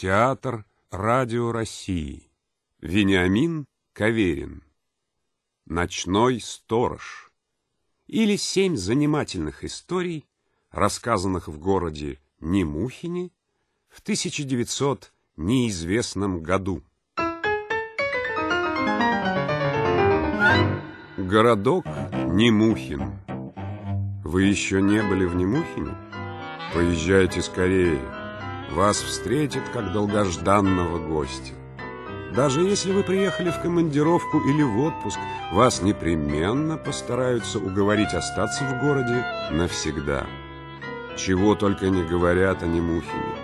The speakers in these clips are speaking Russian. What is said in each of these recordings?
Театр радио России. Вениамин Каверин. Ночной сторож. Или семь занимательных историй, рассказанных в городе Немухине в 1900 неизвестном году. Городок Немухин. Вы еще не были в Немухине? Поезжайте скорее. Вас встретят как долгожданного гостя. Даже если вы приехали в командировку или в отпуск, вас непременно постараются уговорить остаться в городе навсегда. Чего только не говорят о Немухине.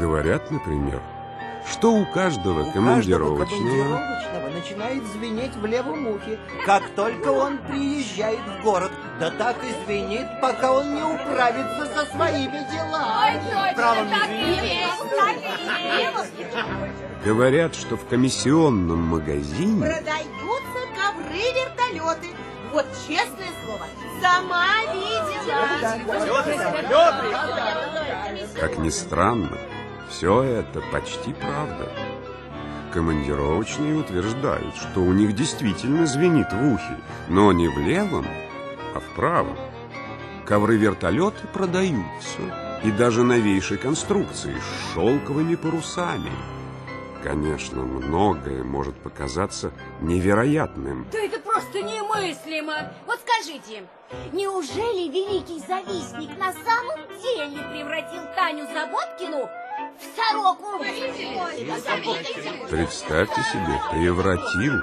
Говорят, например, что у каждого У командировочного... каждого командировочного начинает звенеть в левом ухе, как только он приезжает в город. Да так и звенит, пока он не управится со своими делами. Правом Говорят, что в комиссионном магазине Продаются ковры-вертолеты. Вот честное слово, сама видела. Как ни странно, все это почти правда. Командировочные утверждают, что у них действительно звенит в ухе, но не в левом, а в правом. Ковры-вертолеты продаются, и даже новейшей конструкции с шелковыми парусами. Конечно, многое может показаться невероятным, Да это просто немыслимо. Вот скажите, неужели великий завистник на самом деле превратил Таню Заботкину в сороку? Представьте себе, превратил.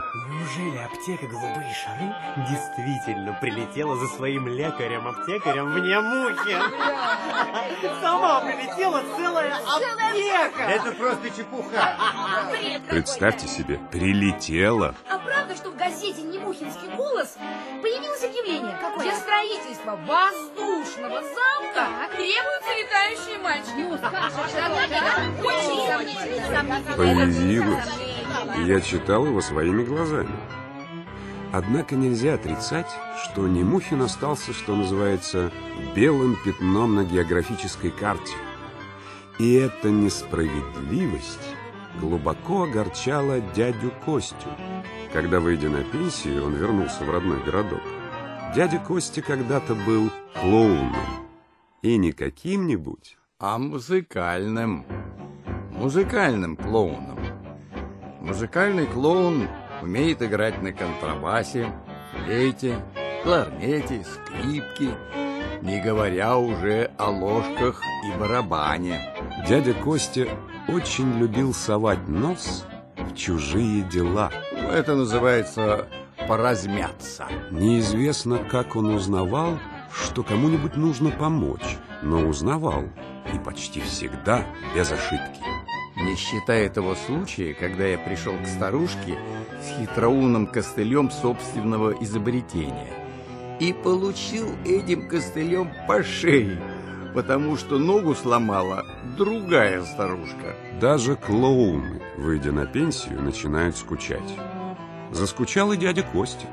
Неужели аптека «Голубые шары» действительно прилетела за своим лекарем-аптекарем в Немухин? Сама прилетела целая аптека! Это просто чепуха. Представьте себе, прилетела. А правда, что в газете «Немухинский голос» появилось объявление, для строительства воздушного замка требуются летающие мальчики? Появилась. И я читал его своими глазами. Однако нельзя отрицать, что Немухин остался, что называется, белым пятном на географической карте. И эта несправедливость глубоко огорчала дядю Костю. Когда, выйдя на пенсию, он вернулся в родной городок. Дядя Костя когда-то был клоуном. И не каким-нибудь, а музыкальным. Музыкальным клоуном. Музыкальный клоун умеет играть на контрабасе, флейте, кларнете, скрипке, не говоря уже о ложках и барабане. Дядя Костя очень любил совать нос в чужие дела. Это называется поразмяться. Неизвестно, как он узнавал, что кому-нибудь нужно помочь, но узнавал, и почти всегда без ошибки. Не считая того случая, когда я пришел к старушке с хитроумным костылем собственного изобретения и получил этим костылем по шее, потому что ногу сломала другая старушка. Даже клоуны, выйдя на пенсию, начинают скучать. Заскучал и дядя Костя.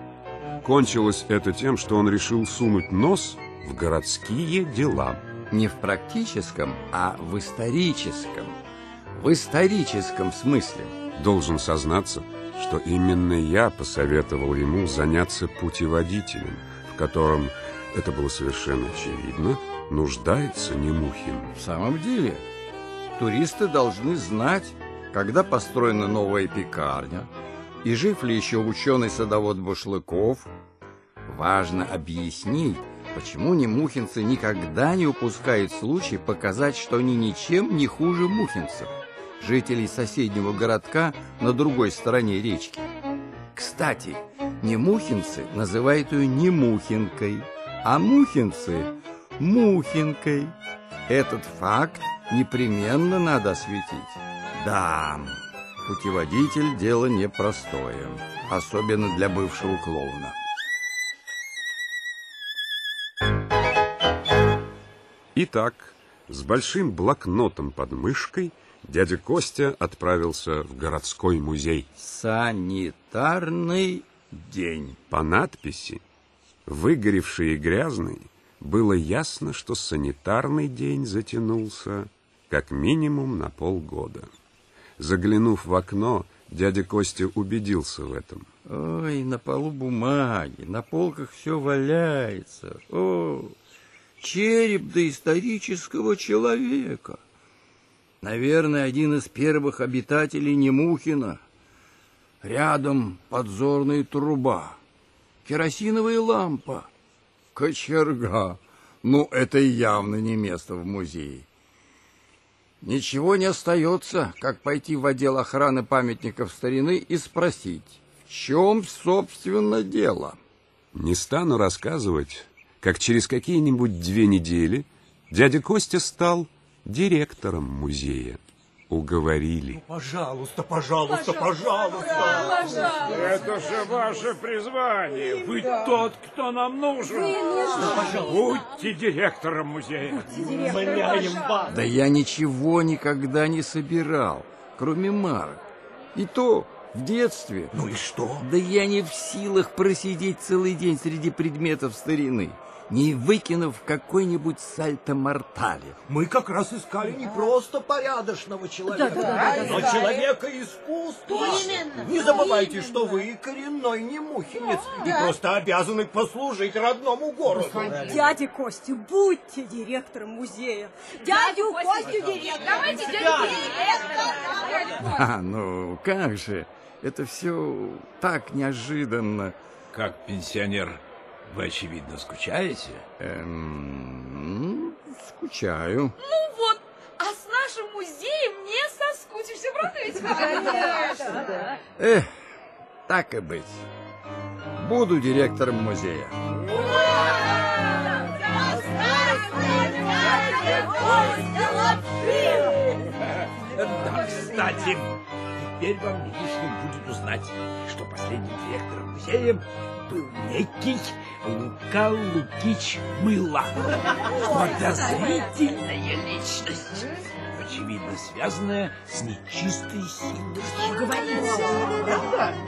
Кончилось это тем, что он решил сунуть нос в городские дела. Не в практическом, а в историческом. В историческом смысле. Должен сознаться, что именно я посоветовал ему заняться путеводителем, в котором, это было совершенно очевидно, нуждается Немухин. В самом деле, туристы должны знать, когда построена новая пекарня, и жив ли еще ученый-садовод Бушлыков. Важно объяснить, почему немухинцы никогда не упускают случай показать, что они ничем не хуже мухинцев, жителей соседнего городка на другой стороне речки. Кстати, немухинцы называют ее Немухинкой, а мухинцы – Мухинкой. Этот факт непременно надо осветить. Да, путеводитель – дело непростое, особенно для бывшего клоуна. Итак, с большим блокнотом под мышкой дядя Костя отправился в городской музей. Санитарный день. По надписи, выгоревший и грязный, было ясно, что санитарный день затянулся как минимум на полгода. Заглянув в окно, дядя Костя убедился в этом. Ой, на полу бумаги, на полках все валяется. О, череп доисторического человека. Наверное, один из первых обитателей Немухина. Рядом подзорная труба, керосиновая лампа, кочерга. Ну, это явно не место в музее. Ничего не остается, как пойти в отдел охраны памятников старины и спросить, в чем, собственно, дело. Не стану рассказывать, как через какие-нибудь две недели дядя Костя стал директором музея. Уговорили. Пожалуйста, пожалуйста, пожалуйста. Это же ваше призвание. Вы тот, кто нам нужен. Будьте директором музея. Умоляем вас. Да я ничего никогда не собирал, кроме марок. И то в детстве. Ну и что? Да я не в силах просидеть целый день среди предметов старины, не выкинув какой-нибудь сальто-мортале. Мы как раз искали не просто порядочного человека, но человека искусства. Именно. Не забывайте, что вы коренной немухинец и просто обязаны послужить родному городу. Дядя Костя, будьте директором музея. Дядю Костю директором. Давайте дядю директора. А, ну как же, это все так неожиданно. Как пенсионер, вы, очевидно, скучаете? Эм, скучаю. Ну вот, а с нашим музеем не соскучишься, правда ведь? Эх, так и быть. Буду директором музея. Да, кстати, теперь вам не лишним будет узнать, что последним директором музея был некий Лука Лукич Мыла. Подозрительная личность. Очевидно, связанная с нечистой силой.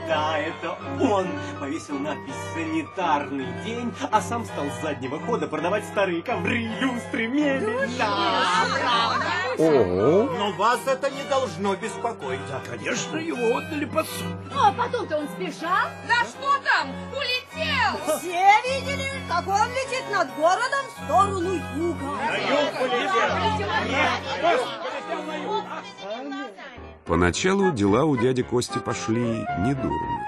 Да, это он повесил надпись «Санитарный день», а сам стал с заднего хода продавать старые ковры, люстры, мебель. Да, Ого! Но вас это не должно беспокоить. Конечно, его отдали под суд. Ну, а потом-то он сбежал. Да что там, улетел. Все видели, как он летит над городом в сторону юга. Поначалу дела у дяди Кости пошли недурно.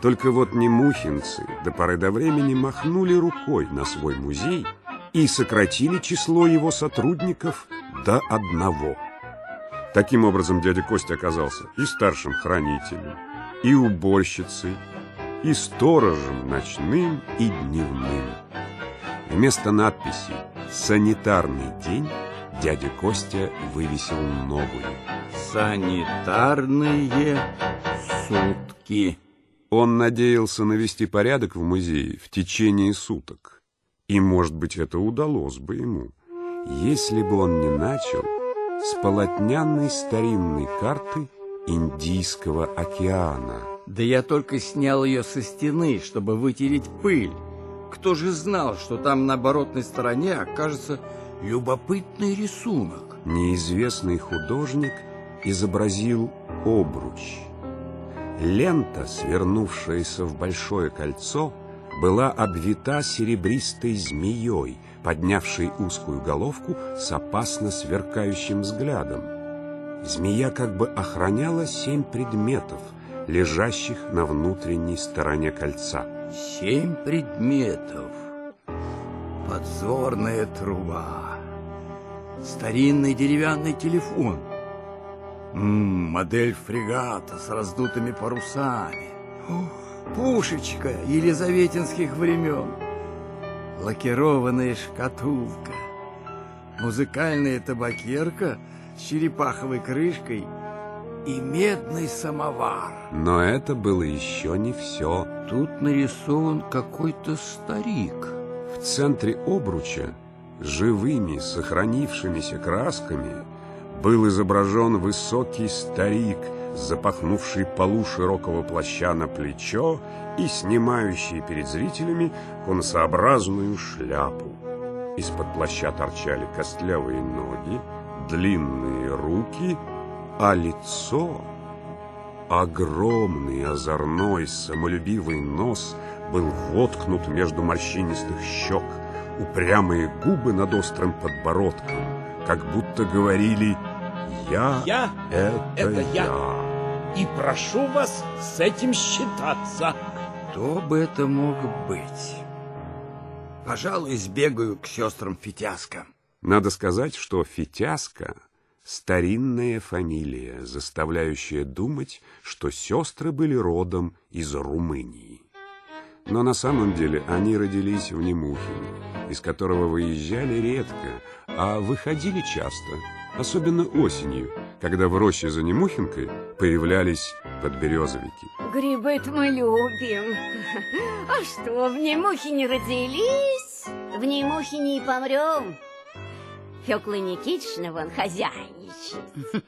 Только вот немухинцы до поры до времени махнули рукой на свой музей и сократили число его сотрудников до одного. Таким образом, дядя Костя оказался и старшим хранителем, и уборщицей, и сторожем ночным и дневным. Вместо надписи «Санитарный день» дядя Костя вывесил новую. Санитарные сутки. Он надеялся навести порядок в музее в течение суток. И, может быть, это удалось бы ему, если бы он не начал с полотняной старинной карты Индийского океана. Да я только снял ее со стены, чтобы вытереть пыль. Кто же знал, что там на оборотной стороне окажется любопытный рисунок? Неизвестный художник изобразил обруч. Лента, свернувшаяся в большое кольцо, была обвита серебристой змеей, поднявшей узкую головку с опасно сверкающим взглядом. Змея как бы охраняла семь предметов, лежащих на внутренней стороне кольца. Семь предметов. Подзорная труба. Старинный деревянный телефон. М, модель фрегата с раздутыми парусами. Пушечка елизаветинских времен. Лакированная шкатулка. Музыкальная табакерка с черепаховой крышкой и медный самовар. Но это было еще не все. Тут нарисован какой-то старик. В центре обруча, живыми сохранившимися красками, был изображен высокий старик, запахнувший полу широкого плаща на плечо и снимающий перед зрителями конусообразную шляпу. Из-под плаща торчали костлявые ноги, длинные руки А лицо, огромный, озорной, самолюбивый нос был воткнут между морщинистых щек, упрямые губы над острым подбородком, как будто говорили «Я, Я это, это я. я». И прошу вас с этим считаться. Кто бы это мог быть? Пожалуй, сбегаю к сестрам Фитяска. Надо сказать, что Фитяска — старинная фамилия, заставляющая думать, что сестры были родом из Румынии. Но на самом деле они родились в Немухине, из которого выезжали редко, а выходили часто, особенно осенью, когда в роще за Немухинкой появлялись подберезовики. Грибы-то мы любим. А что, в Немухине родились, в Немухине и помрем. Фёкла Никитична вон хозяйничает.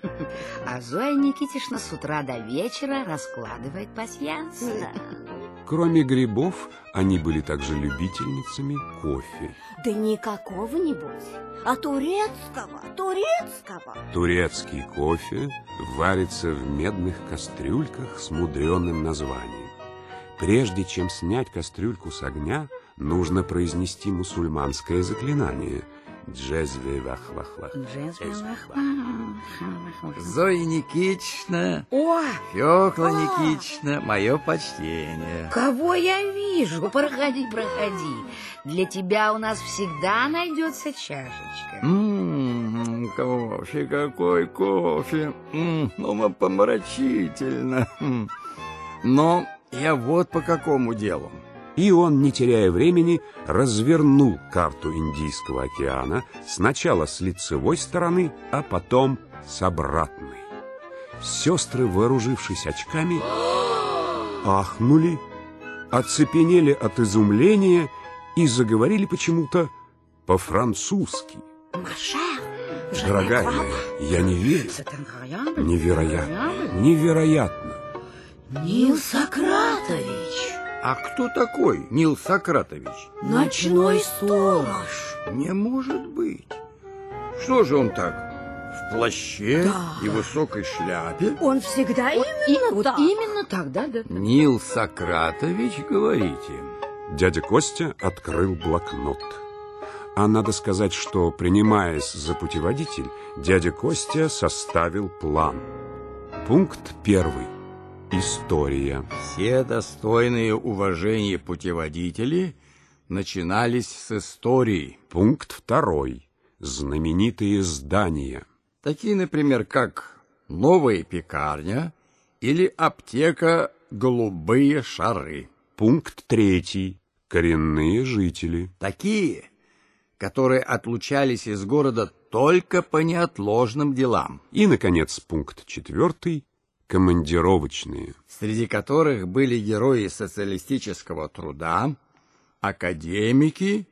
А Зоя Никитична с утра до вечера раскладывает пасьянс. Да. Кроме грибов, они были также любительницами кофе. Да не какого-нибудь, а турецкого, турецкого. Турецкий кофе варится в медных кастрюльках с мудреным названием. Прежде чем снять кастрюльку с огня, нужно произнести мусульманское заклинание «Джезве вах-вах-вах». Зоя Никитична, О, Фёкла Никитична, мое почтение. кого я вижу? Проходи, проходи. Для тебя у нас всегда найдется чашечка. Ммм, кофе, какой кофе. Ммм, ну, помрачительно. М. Но я вот по какому делу. И он, не теряя времени, развернул карту Индийского океана сначала с лицевой стороны, а потом с обратной. Сестры, вооружившись очками, ахнули, оцепенели от изумления и заговорили почему-то по-французски. Дорогая моя, я не верю. Невероятно, невероятно. Нил Сократович, А кто такой Нил Сократович? ночной сторож. Не может быть. Что же он так? В плаще и высокой шляпе? Он всегда Вот, и- именно вот так. именно так, да, да. Нил Сократович, говорите? Дядя Костя открыл блокнот. А надо сказать, что, принимаясь за путеводитель, дядя Костя составил план. Пункт первый. История. Все достойные уважения путеводители начинались с истории. Пункт второй. Знаменитые здания. Такие, например, как новая пекарня или аптека «Голубые шары». Пункт третий. Коренные жители. Такие, которые отлучались из города только по неотложным делам, И, наконец, пункт четвертый. Командировочные. среди которых были герои социалистического труда, академики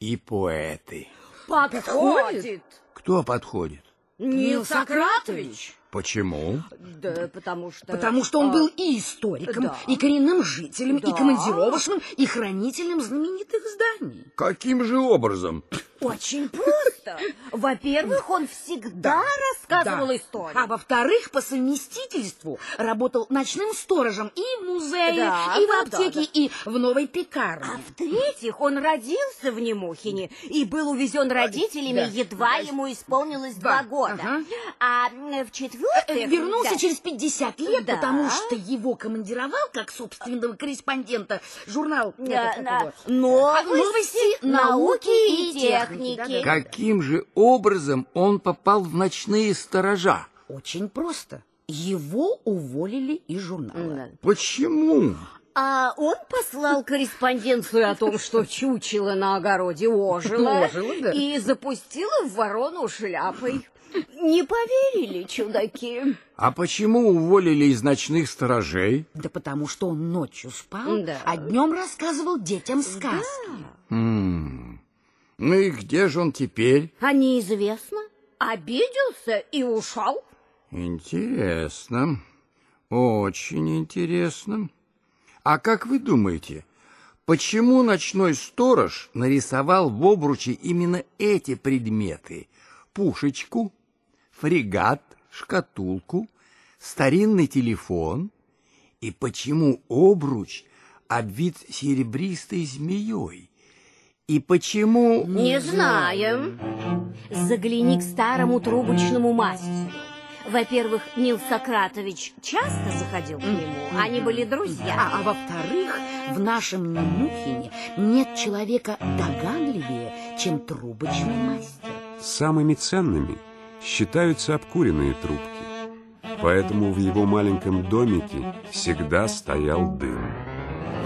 и поэты. Подходит. Кто подходит? Нил Сократович. Почему? Да, потому что... Потому что он а, был и историком, да. и коренным жителем, Да. и командировочным, и хранителем знаменитых зданий. Каким же образом? Очень просто. Во-первых, он всегда рассказывал Да. историю. А во-вторых, по совместительству работал ночным сторожем и в музее, Да, и в да, аптеке, да, да. и в новой пекарне. А в-третьих, он родился в Немухине и был увезен родителями, да. едва ему исполнилось Два. два года. Ага. А в-четвертых... Э, Вернулся да, через 50 лет, Да. потому что его командировал как собственного корреспондента журнал да, этот, да, как его, новости, «Новости, науки и техники. да-да-да. Каким же образом он попал в ночные сторожа? Очень просто. Его уволили из журнала. Да. Почему? А он послал корреспонденцию о том, что чучело на огороде ожило, Ожило, да. и запустило в ворону шляпой. Не поверили чудаки. А почему уволили из ночных сторожей? Да потому что он ночью спал, Да. а днем рассказывал детям сказки. М, Ну и где же он теперь? А неизвестно. Обиделся и ушел. Интересно. Очень интересно. А как вы думаете, почему ночной сторож нарисовал в обруче именно эти предметы? Пушечку, фрегат, шкатулку, старинный телефон и почему обруч обвит серебристой змеей? И почему... Не знаем. Загляни к старому трубочному мастеру. Во-первых, Нил Сократович часто заходил к нему, они были друзья. А, а во-вторых, в нашем Немухине нет человека догадливее, чем трубочный мастер. Самыми ценными считаются обкуренные трубки. Поэтому в его маленьком домике всегда стоял дым.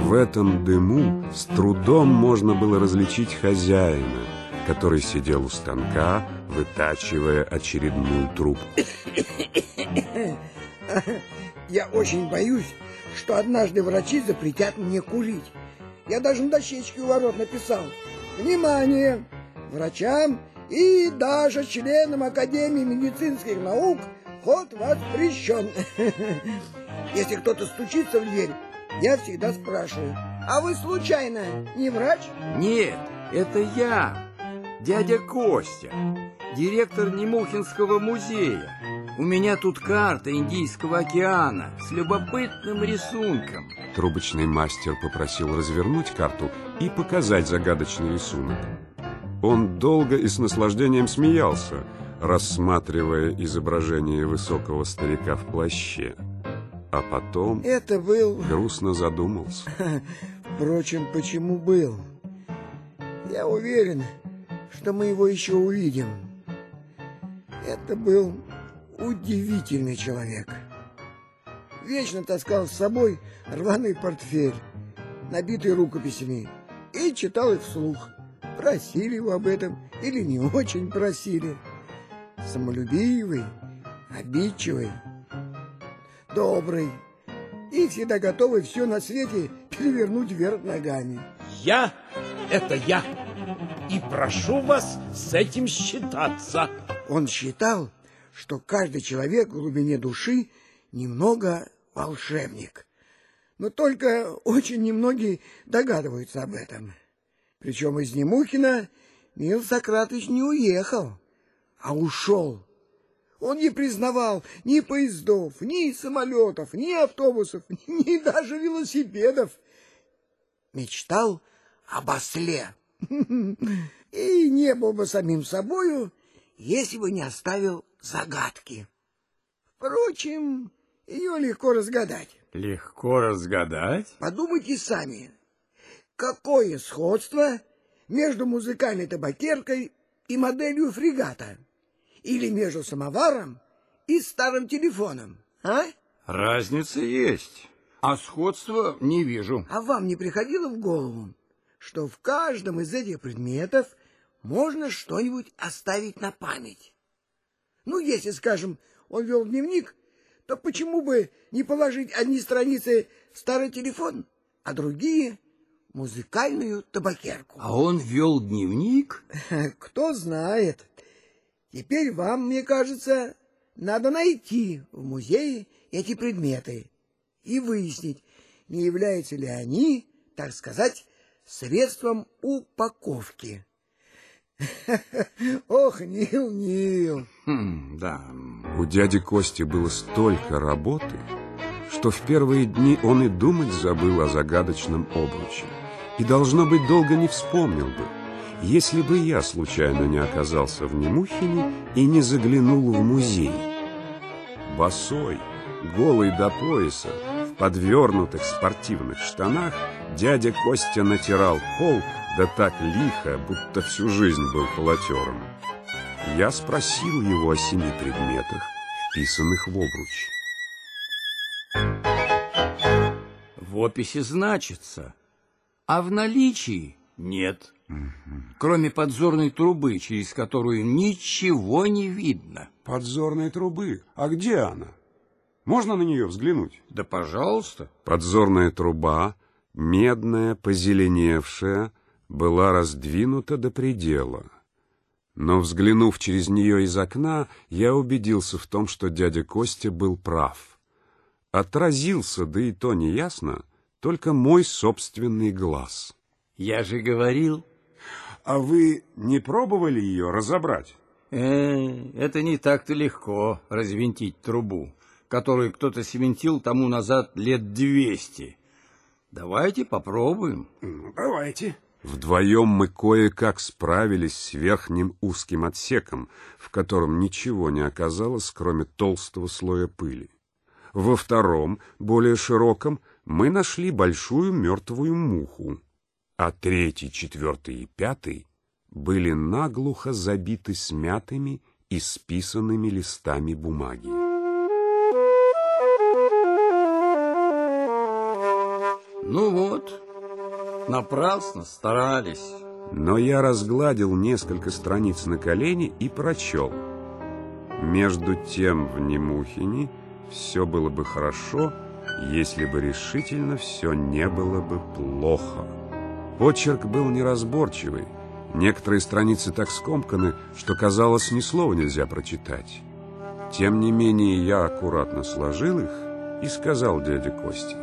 В этом дыму с трудом можно было различить хозяина, который сидел у станка, вытачивая очередную трубку. Я очень боюсь, что однажды врачи запретят мне курить. Я даже на дощечке у ворот написал. Внимание! Врачам и даже членам Академии медицинских наук ход воспрещен. Если кто-то стучится в дверь, я всегда спрашиваю, а вы случайно не врач? Нет, это я, дядя Костя, директор Немухинского музея. У меня тут карта Индийского океана с любопытным рисунком. Трубочный мастер попросил развернуть карту и показать загадочный рисунок. Он долго и с наслаждением смеялся, рассматривая изображение высокого старика в плаще. А потом Это был... грустно задумался. Впрочем, почему был? Я уверен, что мы его еще увидим. Это был удивительный человек. Вечно таскал с собой рваный портфель, набитый рукописями, и читал их вслух. Просили его об этом или не очень просили. Самолюбивый, обидчивый, добрый и всегда готовый все на свете перевернуть вверх ногами. Я — это я. И прошу вас с этим считаться. Он считал, что каждый человек в глубине души немного волшебник. Но только очень немногие догадываются об этом. Причем из Немухина Мил Сократович не уехал, а ушел. Он не признавал ни поездов, ни самолетов, ни автобусов, ни даже велосипедов. Мечтал об осле. И не был бы самим собою, если бы не оставил загадки. Впрочем, ее легко разгадать. Легко разгадать? Подумайте сами, какое сходство между музыкальной табакеркой и моделью фрегата? Или между самоваром и старым телефоном, а? Разница есть, а сходства не вижу. А вам не приходило в голову, что в каждом из этих предметов можно что-нибудь оставить на память? Ну, если, скажем, он вел дневник, то почему бы не положить одни страницы в старый телефон, а другие — музыкальную табакерку? А он вел дневник? Кто знает. Теперь вам, мне кажется, надо найти в музее эти предметы и выяснить, не являются ли они, так сказать, средством упаковки. Ох, Нил, Нил. Хм, да. У дяди Кости было столько работы, что в первые дни он и думать забыл о загадочном обруче. И, должно быть, долго не вспомнил бы, если бы я случайно не оказался в Немухине и не заглянул в музей. Босой, голый до пояса, в подвернутых спортивных штанах, дядя Костя натирал пол, да так лихо, будто всю жизнь был полотером. Я спросил его о семи предметах, вписанных в обруч. В описи значится, а в наличии нет. Кроме подзорной трубы, через которую ничего не видно. Подзорной трубы? А где она? Можно на нее взглянуть? Да, пожалуйста. Подзорная труба, медная, позеленевшая, была раздвинута до предела. Но, взглянув через нее из окна, я убедился в том, что дядя Костя был прав. Отразился, да и то неясно, только мой собственный глаз. Я же говорил. А вы не пробовали ее разобрать? Э, это не так-то легко развинтить трубу, которую кто-то свинтил тому назад лет двести. Давайте попробуем. Ну, давайте. Вдвоем мы кое-как справились с верхним узким отсеком, в котором ничего не оказалось, кроме толстого слоя пыли. Во втором, более широком, мы нашли большую мертвую муху, а третий, четвертый и пятый были наглухо забиты смятыми и списанными листами бумаги. Ну вот, напрасно старались. Но я разгладил несколько страниц на колени и прочел. Между тем в Немухине все было бы хорошо, если бы решительно все не было бы плохо. Почерк был неразборчивый. Некоторые страницы так скомканы, что, казалось, ни слова нельзя прочитать. Тем не менее, я аккуратно сложил их и сказал дяде Косте.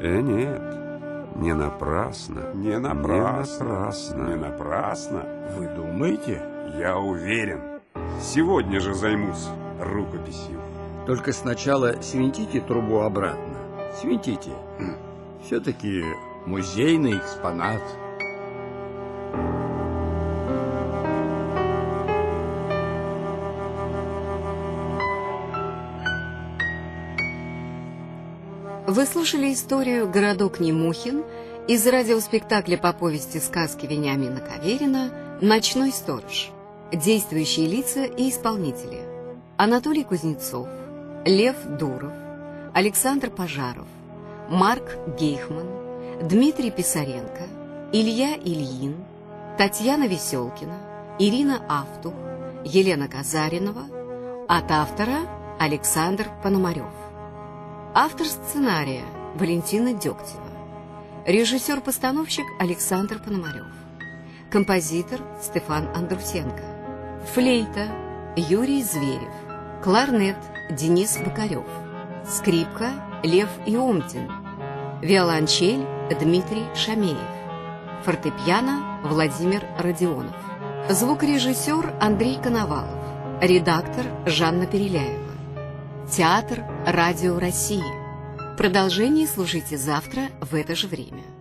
«Э, нет, не напрасно, не напрасно, не напрасно, не напрасно. Вы думаете? Я уверен. Сегодня же займусь рукописью. Только сначала свинтите трубу обратно. Свинтите. Все-таки музейный экспонат. Вы слушали историю «Городок Немухин» из радиоспектакля по повести сказки Вениамина Каверина «Ночной сторож». Действующие лица и исполнители. Анатолий Кузнецов, Лев Дуров, Александр Пожаров, Марк Гейхман, Дмитрий Писаренко, Илья Ильин, Татьяна Веселкина, Ирина Автух, Елена Казаринова, от автора Александр Пономарев. Автор сценария Валентина Дегтева. Режиссер-постановщик Александр Пономарев. Композитор Стефан Андрусенко. Флейта Юрий Зверев. Кларнет Денис Бокарев. Скрипка Лев Иомтин. Виолончель Дмитрий Шамеев. Фортепиано Владимир Родионов. Звукорежиссер Андрей Коновалов. Редактор Жанна Переляева. Театр Радио России. Продолжение слушайте завтра в это же время.